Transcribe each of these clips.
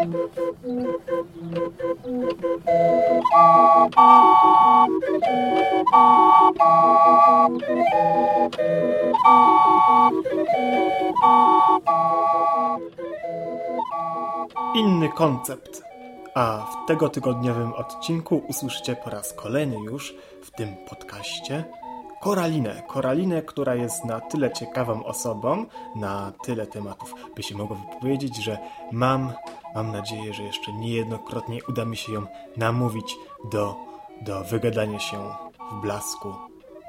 Inny koncept. A w tego tygodniowym odcinku usłyszycie po raz kolejny już w tym podcaście Koralinę. Koralinę, która jest na tyle ciekawą osobą, na tyle tematów, by się mogło wypowiedzieć, że mam, mam nadzieję, że jeszcze niejednokrotnie uda mi się ją namówić do, do wygadania się w blasku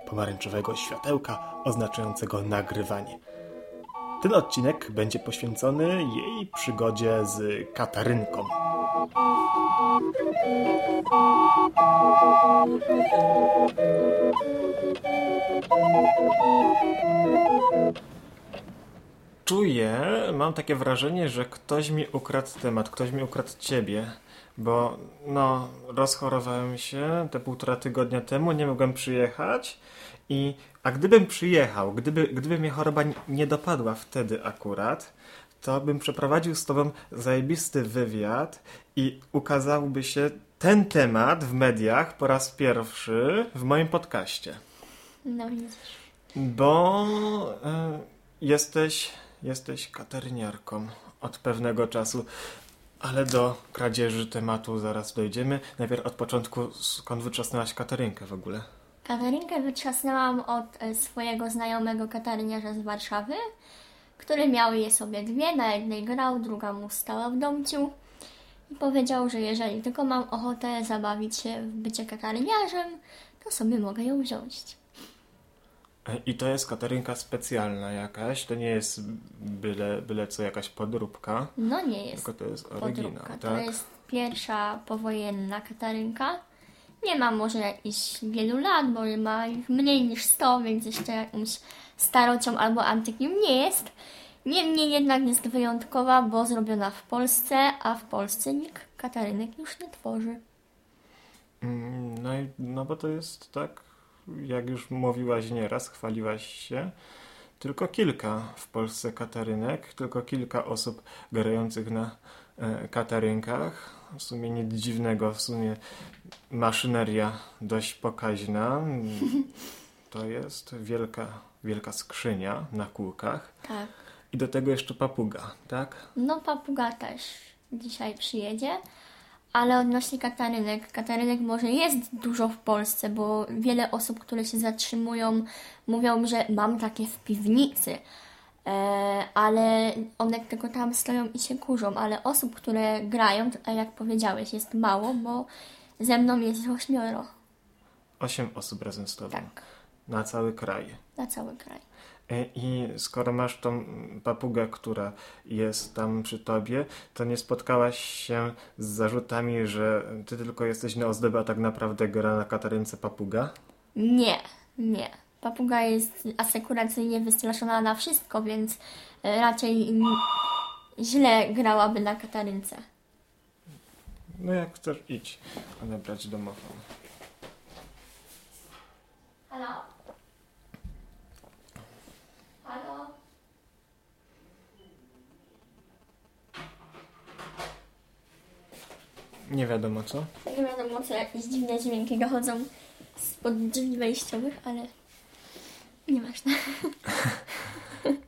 pomarańczowego światełka oznaczającego nagrywanie. Ten odcinek będzie poświęcony jej przygodzie z Katarynką. Czuję, mam takie wrażenie, że ktoś mi ukradł temat, ktoś mi ukradł ciebie, bo no, rozchorowałem się te półtora tygodnia temu, nie mogłem przyjechać i a gdybym przyjechał, gdyby, gdyby mnie choroba nie dopadła wtedy akurat, to bym przeprowadził z tobą zajebisty wywiad i ukazałby się ten temat w mediach po raz pierwszy w moim podcaście. No widzisz. Bo y, jesteś, jesteś kateryniarką od pewnego czasu, ale do kradzieży tematu zaraz dojdziemy. Najpierw od początku, skąd wyczasnęłaś Katarynkę w ogóle? Katarynkę wytrzasnęłam od e, swojego znajomego kataryniarza z Warszawy, który miał je sobie dwie, na jednej grał, druga mu stała w domciu i powiedział, że jeżeli tylko mam ochotę zabawić się w bycie kataryniarzem, to sobie mogę ją wziąć. I to jest Katarynka specjalna jakaś, to nie jest byle, byle co jakaś podróbka, No nie jest tylko to jest oryginał, podróbka. tak? To jest pierwsza powojenna katarynka. Nie ma może jakichś wielu lat, bo ma ich mniej niż 100, więc jeszcze jakąś starocią albo antykiem nie jest. Niemniej jednak jest wyjątkowa, bo zrobiona w Polsce, a w Polsce nikt katarynek już nie tworzy. Mm, No, i, no bo to jest tak, jak już mówiłaś nieraz, chwaliłaś się, tylko kilka w Polsce Katarynek, tylko kilka osób grających na e, Katarynkach. W sumie nic dziwnego, w sumie maszyneria dość pokaźna. To jest wielka, wielka skrzynia na kółkach. Tak. I do tego jeszcze papuga, tak? No papuga też dzisiaj przyjedzie. Ale odnośnie katarynek, katarynek może jest dużo w Polsce, bo wiele osób, które się zatrzymują, mówią, że mam takie w piwnicy. E, ale one tylko tam stoją i się kurzą, ale osób, które grają, tak jak powiedziałeś, jest mało, bo ze mną jest ośmioro. Osiem osób razem z tobą. Tak, Na cały kraj. na cały kraj. E, I skoro masz tą papugę, która jest tam przy tobie, to nie spotkałaś się z zarzutami, że ty tylko jesteś na ozdobę, a tak naprawdę gra na Katarynce papuga? Nie, nie. Papuga jest asekuracyjnie wystraszona na wszystko, więc e, raczej źle grałaby na katarynce. No jak chcesz, idź odebrać domofon. Halo? Halo? Nie wiadomo co. Nie wiadomo co, jakieś dziwne dźwięki dochodzą spod drzwi wejściowych, ale nieważne.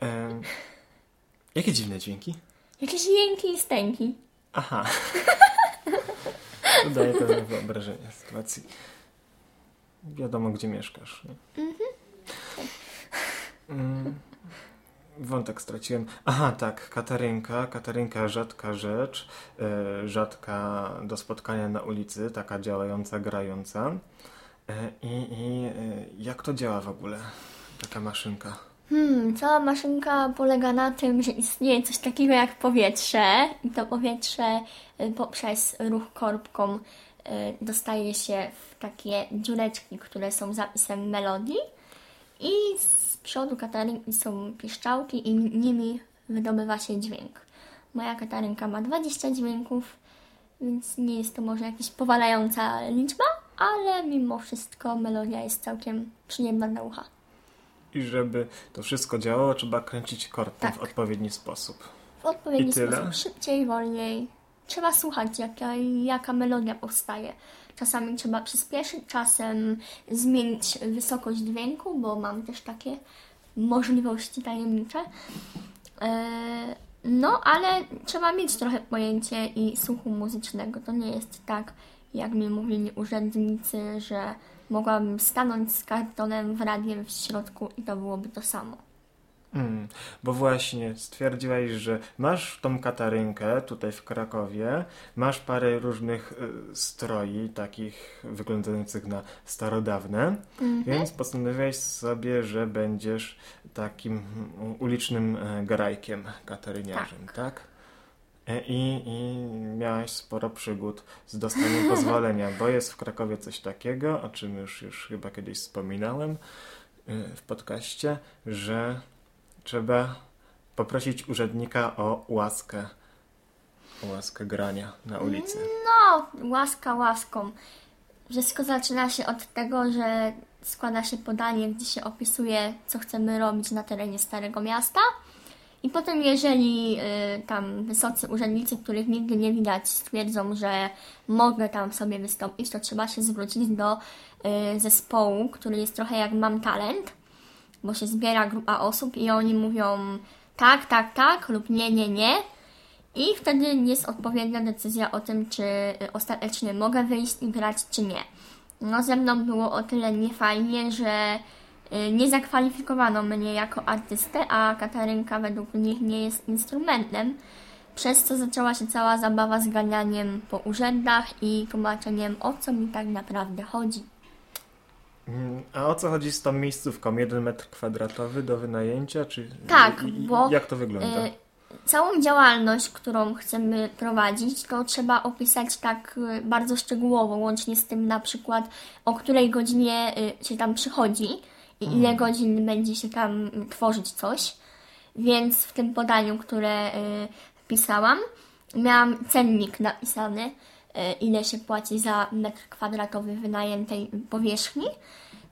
Em, jakie dziwne dźwięki? Jakieś jęki i stęki. Aha. Daje pewne wyobrażenie sytuacji. Wiadomo, gdzie mieszkasz. Nie? Mm, Wątek straciłem. Aha, tak, Katarynka. Katarynka rzadka rzecz. E, rzadka do spotkania na ulicy, taka działająca, grająca. E, I, i e, jak to działa w ogóle, taka maszynka? Hmm, cała maszynka polega na tym, że istnieje coś takiego jak powietrze i to powietrze poprzez ruch korbką dostaje się w takie dziureczki, które są zapisem melodii i z przodu katarynki są pieszczałki i nimi wydobywa się dźwięk. Moja katarynka ma 20 dźwięków, więc nie jest to może jakaś powalająca liczba, ale mimo wszystko melodia jest całkiem przyjemna na ucha. I żeby to wszystko działało, trzeba kręcić korbką Tak. w odpowiedni sposób. W odpowiedni sposób, szybciej, wolniej. Trzeba słuchać, jaka, jaka melodia powstaje. Czasami trzeba przyspieszyć, czasem zmienić wysokość dźwięku, bo mam też takie możliwości tajemnicze. E, no, ale trzeba mieć trochę pojęcie i słuchu muzycznego. To nie jest tak, jak mi mówili urzędnicy, że mogłabym stanąć z kartonem w radiem w środku i to byłoby to samo. Mm, bo właśnie stwierdziłaś, że masz tą katarynkę tutaj w Krakowie, masz parę różnych y, stroi, takich wyglądających na starodawne, Mhm. więc postanowiłaś sobie, że będziesz takim mm, ulicznym e, grajkiem kataryniarzem, tak? E, I, I miałaś sporo przygód z dostaniem pozwolenia, bo jest w Krakowie coś takiego, o czym już, już chyba kiedyś wspominałem y, w podcaście, że trzeba poprosić urzędnika o łaskę, o łaskę grania na ulicy. No, łaska łaską. Wszystko zaczyna się od tego, że składa się podanie, gdzie się opisuje, co chcemy robić na terenie Starego Miasta. I potem, jeżeli y, tam wysocy urzędnicy, których nigdy nie widać, stwierdzą, że mogę tam sobie wystąpić, to trzeba się zwrócić do y, zespołu, który jest trochę jak Mam Talent, bo się zbiera grupa osób i oni mówią tak, tak, tak lub nie, nie, nie. I wtedy jest odpowiednia decyzja o tym, czy ostatecznie mogę wyjść i grać, czy nie. No ze mną było o tyle niefajnie, że y, nie zakwalifikowano mnie jako artystę, a Katarynka według nich nie jest instrumentem, przez co zaczęła się cała zabawa z ganianiem po urzędach i tłumaczeniem o co mi tak naprawdę chodzi. Mm, A o co chodzi z tą miejscówką? Jeden metr kwadratowy do wynajęcia? Czy, Tak, i- bo, Jak to wygląda? Y, Całą działalność, którą chcemy prowadzić, to trzeba opisać tak y, bardzo szczegółowo, łącznie z tym na przykład o której godzinie y, się tam przychodzi i ile godzin będzie się tam tworzyć coś. Więc w tym podaniu, które wpisałam, miałam cennik napisany, ile się płaci za metr kwadratowy wynajętej powierzchni.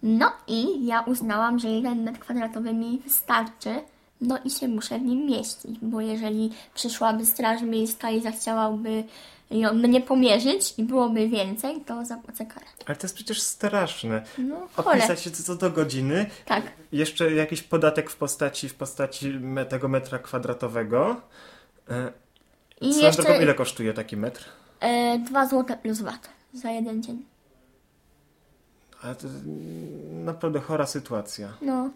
No i ja uznałam, że jeden metr kwadratowy mi wystarczy, no i się muszę w nim mieścić, bo jeżeli przyszłaby straż miejska i zachciałaby ją, mnie pomierzyć i byłoby więcej, to zapłacę karę. Ale to jest przecież straszne. No. Opisać się co do godziny, Tak. jeszcze jakiś podatek w postaci, w postaci tego metra kwadratowego. E, I Swoją drogą, jeszcze ile kosztuje taki metr? E, 2 zł plus VAT za jeden dzień. Ale to jest naprawdę chora sytuacja. No.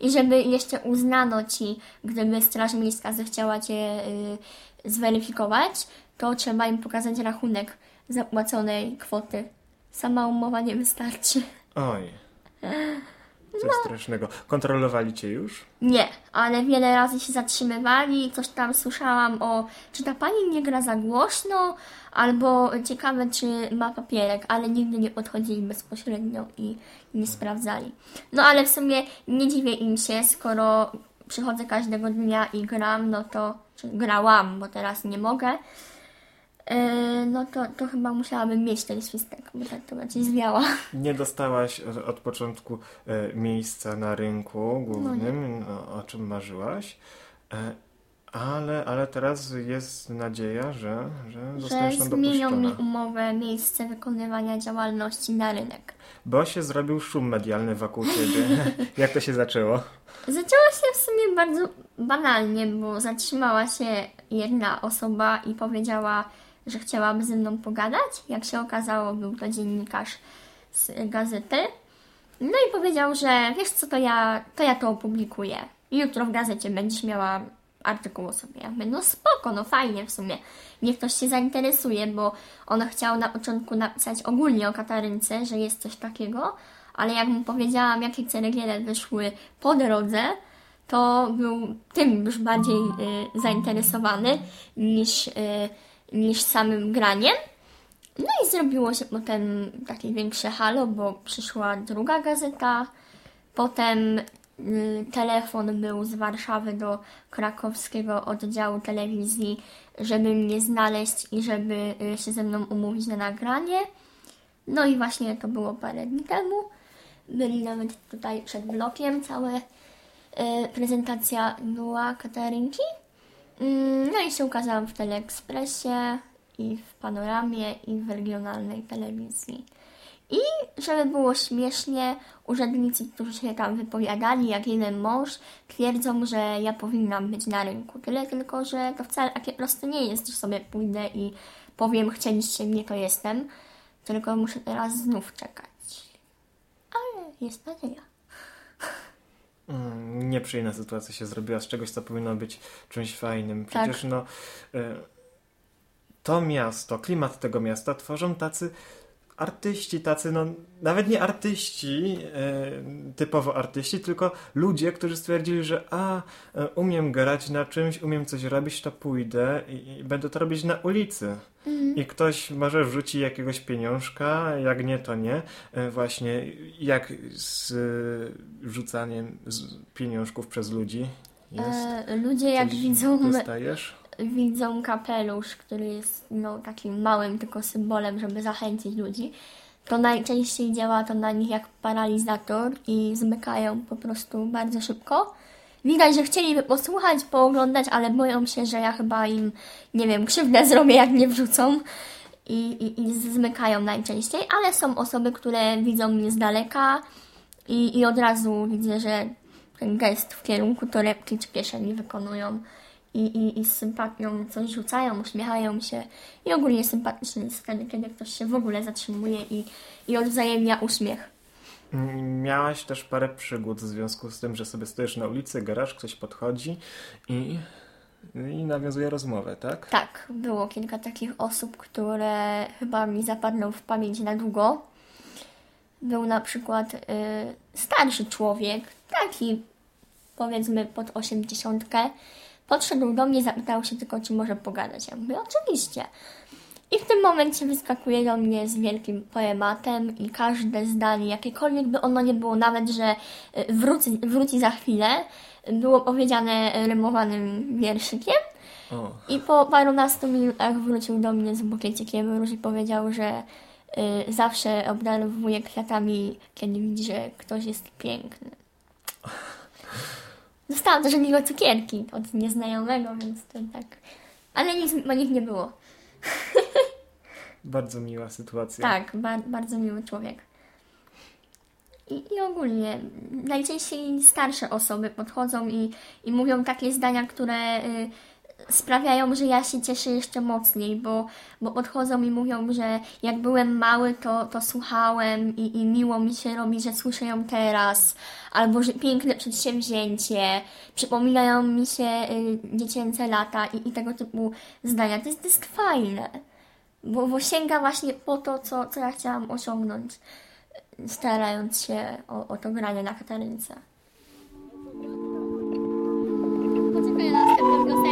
I żeby jeszcze uznano ci, gdyby Straż Miejska zechciała cię y, zweryfikować, to trzeba im pokazać rachunek zapłaconej kwoty. Sama umowa nie wystarczy. Oj. Coś No. strasznego. Kontrolowali cię już? Nie, ale wiele razy się zatrzymywali, coś tam słyszałam o, czy ta pani nie gra za głośno, albo ciekawe, czy ma papierek, ale nigdy nie podchodzili bezpośrednio i nie sprawdzali. No ale w sumie nie dziwię im się, skoro przychodzę każdego dnia i gram, no to, czy grałam, bo teraz nie mogę, no to, to chyba musiałabym mieć ten świstek, bo tak to bardziej zwiała. Nie dostałaś od- początku e, miejsca na rynku głównym, No o, o czym marzyłaś. E, ale, ale teraz jest nadzieja, że, że zostaniesz tam zmienią mi umowę, miejsce wykonywania działalności na rynek. Bo się zrobił szum medialny wokół ciebie. Jak to się zaczęło? Zaczęło się w sumie bardzo banalnie, bo zatrzymała się jedna osoba i powiedziała, że chciałaby ze mną pogadać. Jak się okazało, był to dziennikarz z gazety. No i powiedział, że wiesz co, to ja to, ja to opublikuję. Jutro w gazecie będziesz miała artykuł o sobie. Ja mówię, no spoko, no fajnie w sumie. Niech ktoś się zainteresuje, bo on chciał na początku napisać ogólnie o Katarynce, że jest coś takiego, ale jak mu powiedziałam, jakie ceregiele wyszły po drodze, to był tym już bardziej y, zainteresowany niż, y, niż samym graniem. No i zrobiło się potem takie większe halo, bo przyszła druga gazeta. Potem y, telefon był z Warszawy do krakowskiego oddziału telewizji, żeby mnie znaleźć i żeby y, się ze mną umówić na nagranie. No i właśnie to było parę dni temu. Byli nawet tutaj przed blokiem, cała y, prezentacja była Katarynki. Mm, No i się ukazałam w Teleekspresie i w panoramie, i w regionalnej telewizji. I żeby było śmiesznie, urzędnicy, którzy się tam wypowiadali, jak jeden mąż, twierdzą, że ja powinnam być na rynku. Tyle tylko, że to wcale takie proste nie jest, że sobie pójdę i powiem, chcieliście mnie, to jestem. Tylko muszę teraz znów czekać. Ale jest nadzieja. Mm, nieprzyjemna sytuacja się zrobiła z czegoś, co powinno być czymś fajnym. Przecież tak. no, y, to miasto, klimat tego miasta tworzą tacy artyści tacy, no nawet nie artyści, e, typowo artyści, tylko ludzie, którzy stwierdzili, że a, e, umiem grać na czymś, umiem coś robić, to pójdę i, i będę to robić na ulicy. Mhm. I ktoś może wrzuci jakiegoś pieniążka, jak nie, to nie. E, właśnie jak z wrzucaniem pieniążków przez ludzi jest. E, ludzie jak widzą... Dostajesz? Widzą kapelusz, który jest no, takim małym tylko symbolem, żeby zachęcić ludzi, to najczęściej działa to na nich jak paralizator i zmykają po prostu bardzo szybko. Widać, że chcieliby posłuchać, pooglądać, ale boją się, że ja chyba im, nie wiem, krzywdę zrobię, jak nie wrzucą. I, i, i zmykają najczęściej, ale są osoby, które widzą mnie z daleka i, i od razu widzę, że ten gest w kierunku torebki czy kieszeni wykonują i, i, i z sympatią coś rzucają, uśmiechają się i ogólnie sympatyczny jest wtedy, kiedy ktoś się w ogóle zatrzymuje i, i odwzajemnia uśmiech. Miałaś też parę przygód w związku z tym, że sobie stoisz na ulicy, garaż, ktoś podchodzi i, i nawiązuje rozmowę, tak? Tak, było kilka takich osób, które chyba mi zapadną w pamięć na długo. Był na przykład y, starszy człowiek, taki powiedzmy pod osiemdziesiątkę, Podszedł do mnie, zapytał się tylko, czy może pogadać. Ja mówię, oczywiście. I w tym momencie wyskakuje do mnie z wielkim poematem i każde zdanie, jakiekolwiek by ono nie było, nawet że e, wróci, wróci za chwilę, było powiedziane rymowanym wierszykiem. Oh. I po parunastu minutach wrócił do mnie z bukiecikiem róż i powiedział, że y, zawsze obdarowuje kwiatami, kiedy widzi, że ktoś jest piękny. Dostałam też od niego cukierki od nieznajomego, więc to tak. Ale nic o nich nie było. Bardzo miła sytuacja. Tak, ba bardzo miły człowiek. I, I ogólnie najczęściej starsze osoby podchodzą i, i mówią takie zdania, które y, sprawiają, że ja się cieszę jeszcze mocniej, bo, bo podchodzą i mówią, że jak byłem mały, to, to słuchałem i, i miło mi się robi, że słyszę ją teraz, albo że piękne przedsięwzięcie, przypominają mi się y, dziecięce lata i, i tego typu zdania. To jest, to jest fajne, bo, bo sięga właśnie po to, co, co ja chciałam osiągnąć, starając się o, o to granie na katarynce. Poczekaj na następną piosenkę. Bo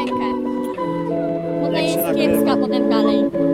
to jest kiepska potem dalej.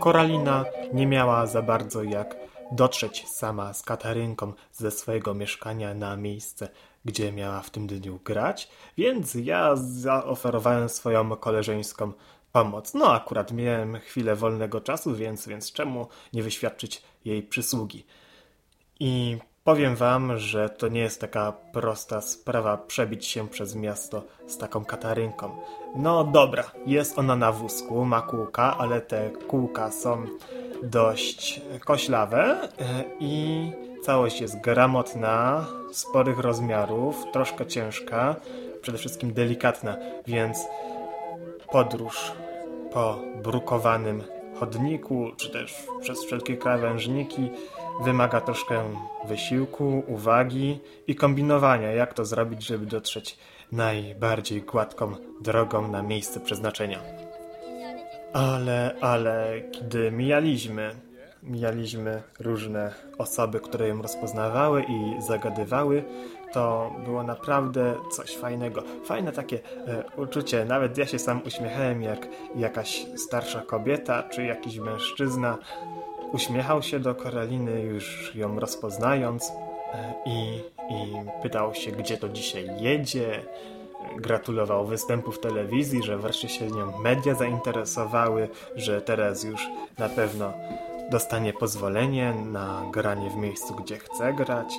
Koralina nie miała za bardzo jak dotrzeć sama z Katarynką ze swojego mieszkania na miejsce, gdzie miała w tym dniu grać, więc ja zaoferowałem swoją koleżeńską pomoc. No akurat miałem chwilę wolnego czasu, więc, więc czemu nie wyświadczyć jej przysługi? I powiem wam, że to nie jest taka prosta sprawa przebić się przez miasto z taką katarynką. No dobra, jest ona na wózku, ma kółka, ale te kółka są dość koślawe e, i całość jest gramotna, sporych rozmiarów, troszkę ciężka, przede wszystkim delikatna, więc podróż po brukowanym chodniku, czy też przez wszelkie krawężniki wymaga troszkę wysiłku, uwagi i kombinowania, jak to zrobić, żeby dotrzeć najbardziej gładką drogą na miejsce przeznaczenia. Ale, ale, kiedy mijaliśmy, mijaliśmy różne osoby, które ją rozpoznawały i zagadywały, to było naprawdę coś fajnego. Fajne takie e, uczucie. Nawet ja się sam uśmiechałem, jak jakaś starsza kobieta czy jakiś mężczyzna uśmiechał się do Karoliny, już ją rozpoznając e, i, i pytał się, gdzie to dzisiaj jedzie. Gratulował występu w telewizji, że wreszcie się nią media zainteresowały, że teraz już na pewno dostanie pozwolenie na granie w miejscu, gdzie chce grać.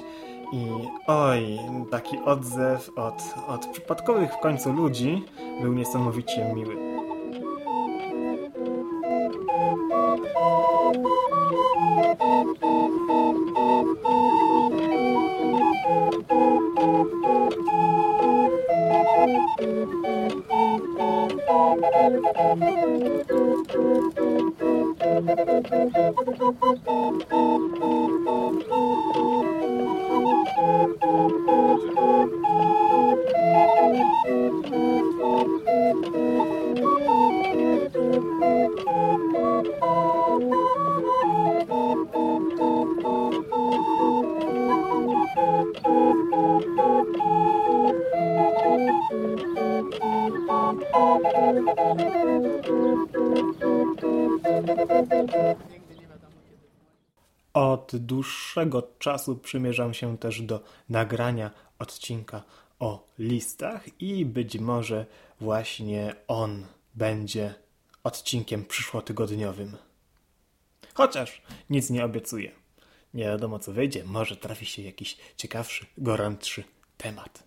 I oj, taki odzew od, od przypadkowych w końcu ludzi był niesamowicie miły. Thank you. Od dłuższego czasu przymierzam się też do nagrania odcinka o listach i być może właśnie on będzie odcinkiem przyszłotygodniowym. Chociaż nic nie obiecuję. Nie wiadomo co wyjdzie, może trafi się jakiś ciekawszy, gorętszy temat.